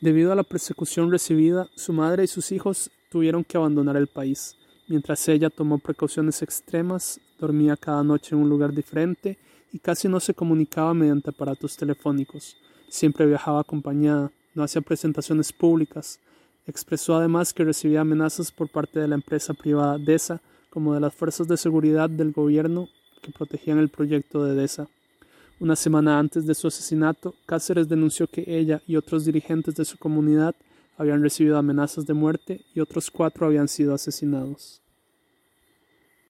Debido a la persecución recibida, su madre y sus hijos tuvieron que abandonar el país. Mientras ella tomó precauciones extremas, dormía cada noche en un lugar diferente y casi no se comunicaba mediante aparatos telefónicos. Siempre viajaba acompañada, no hacía presentaciones públicas. Expresó además que recibía amenazas por parte de la empresa privada DESA como de las fuerzas de seguridad del gobierno que protegían el proyecto de DESA. Una semana antes de su asesinato, Cáceres denunció que ella y otros dirigentes de su comunidad habían recibido amenazas de muerte y otros cuatro habían sido asesinados.